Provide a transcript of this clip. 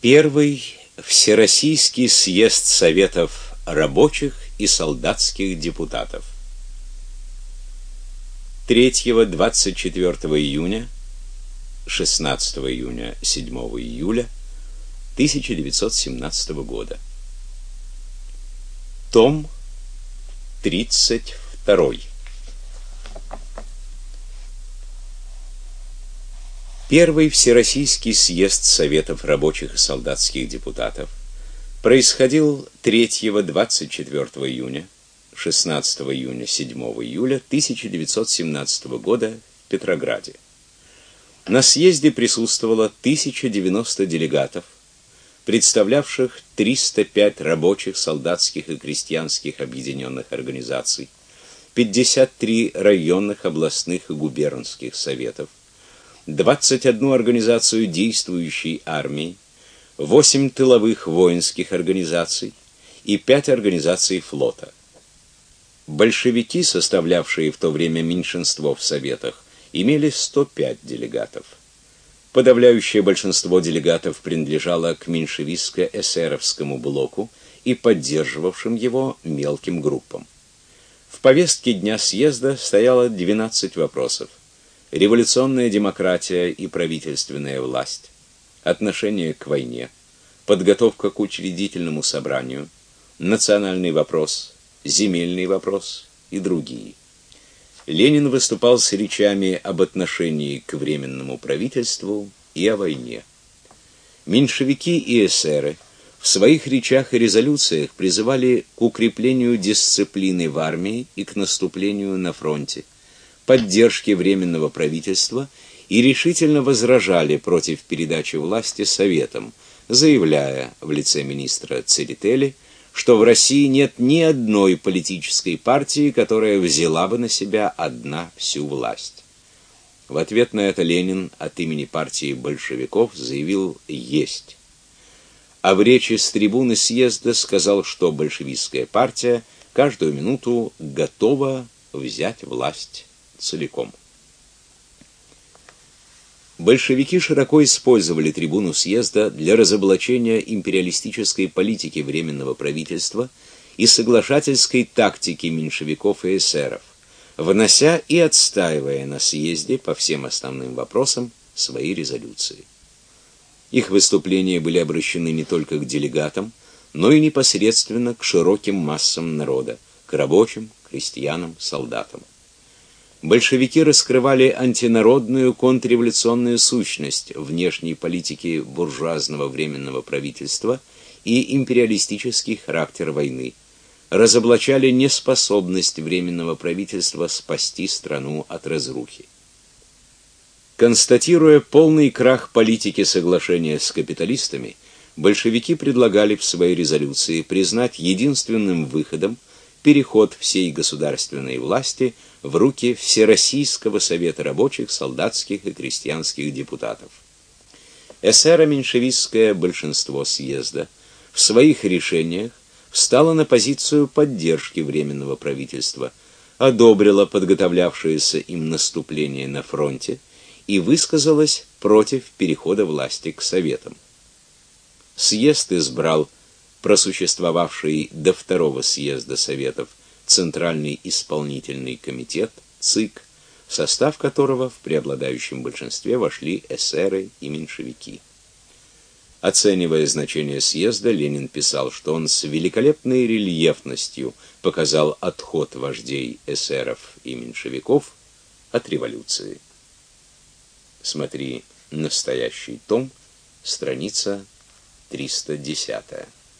Первый Всероссийский съезд Советов рабочих и солдатских депутатов. 3-24 июня, 16 июня, 7 июля 1917 года. Том 32. Первый Всероссийский съезд Советов рабочих и солдатских депутатов происходил 3-24 июня, 16 июня, 7 июля 1917 года в Петрограде. На съезде присутствовало 1090 делегатов, представлявших 305 рабочих, солдатских и крестьянских объединенных организаций, 53 районных, областных и губернских советов, 21 организацию действующей армии, 8 тыловых воинских организаций и 5 организаций флота. Большевики, составлявшие в то время меньшинство в советах, имели 105 делегатов. Подавляющее большинство делегатов принадлежало к меньшевистско-эсеровскому блоку и поддерживавшим его мелким группам. В повестке дня съезда стояло 12 вопросов революционная демократия и правительственная власть, отношение к войне, подготовка к учредительному собранию, национальный вопрос, земельный вопрос и другие. Ленин выступал с речами об отношении к временному правительству и о войне. Меньшевики и эсеры в своих речах и резолюциях призывали к укреплению дисциплины в армии и к наступлению на фронте поддержки временного правительства и решительно возражали против передачи власти советам, заявляя в лице министра Церетели, что в России нет ни одной политической партии, которая взяла бы на себя одна всю власть. В ответ на это Ленин от имени партии большевиков заявил «есть». А в речи с трибуны съезда сказал, что большевистская партия каждую минуту готова взять власть целиком. Большевики широко использовали трибуну съезда для разоблачения империалистической политики временного правительства и соглашательской тактики меньшевиков и эсеров, внося и отстаивая на съезде по всем основным вопросам свои резолюции. Их выступления были обращены не только к делегатам, но и непосредственно к широким массам народа, к рабочим, крестьянам, солдатам большевики раскрывали антинародную контрреволюционную сущность внешней политики буржуазного временного правительства и империалистический характер войны, разоблачали неспособность временного правительства спасти страну от разрухи. Констатируя полный крах политики соглашения с капиталистами, большевики предлагали в своей резолюции признать единственным выходом переход всей государственной власти – в руки Всероссийского совета рабочих, солдатских и крестьянских депутатов. Эсеро-меньшевистское большинство съезда в своих решениях встало на позицию поддержки временного правительства, одобрило подготовлявшееся им наступление на фронте и высказалось против перехода власти к советам. Съезд избрал просуществовавший до второго съезда советов Центральный исполнительный комитет ЦИК, в состав которого в преобладающем большинстве вошли эсеры и меньшевики. Оценивая значение съезда, Ленин писал, что он с великолепной рельефностью показал отход вождей эсеров и меньшевиков от революции. Смотри настоящий том, страница 310.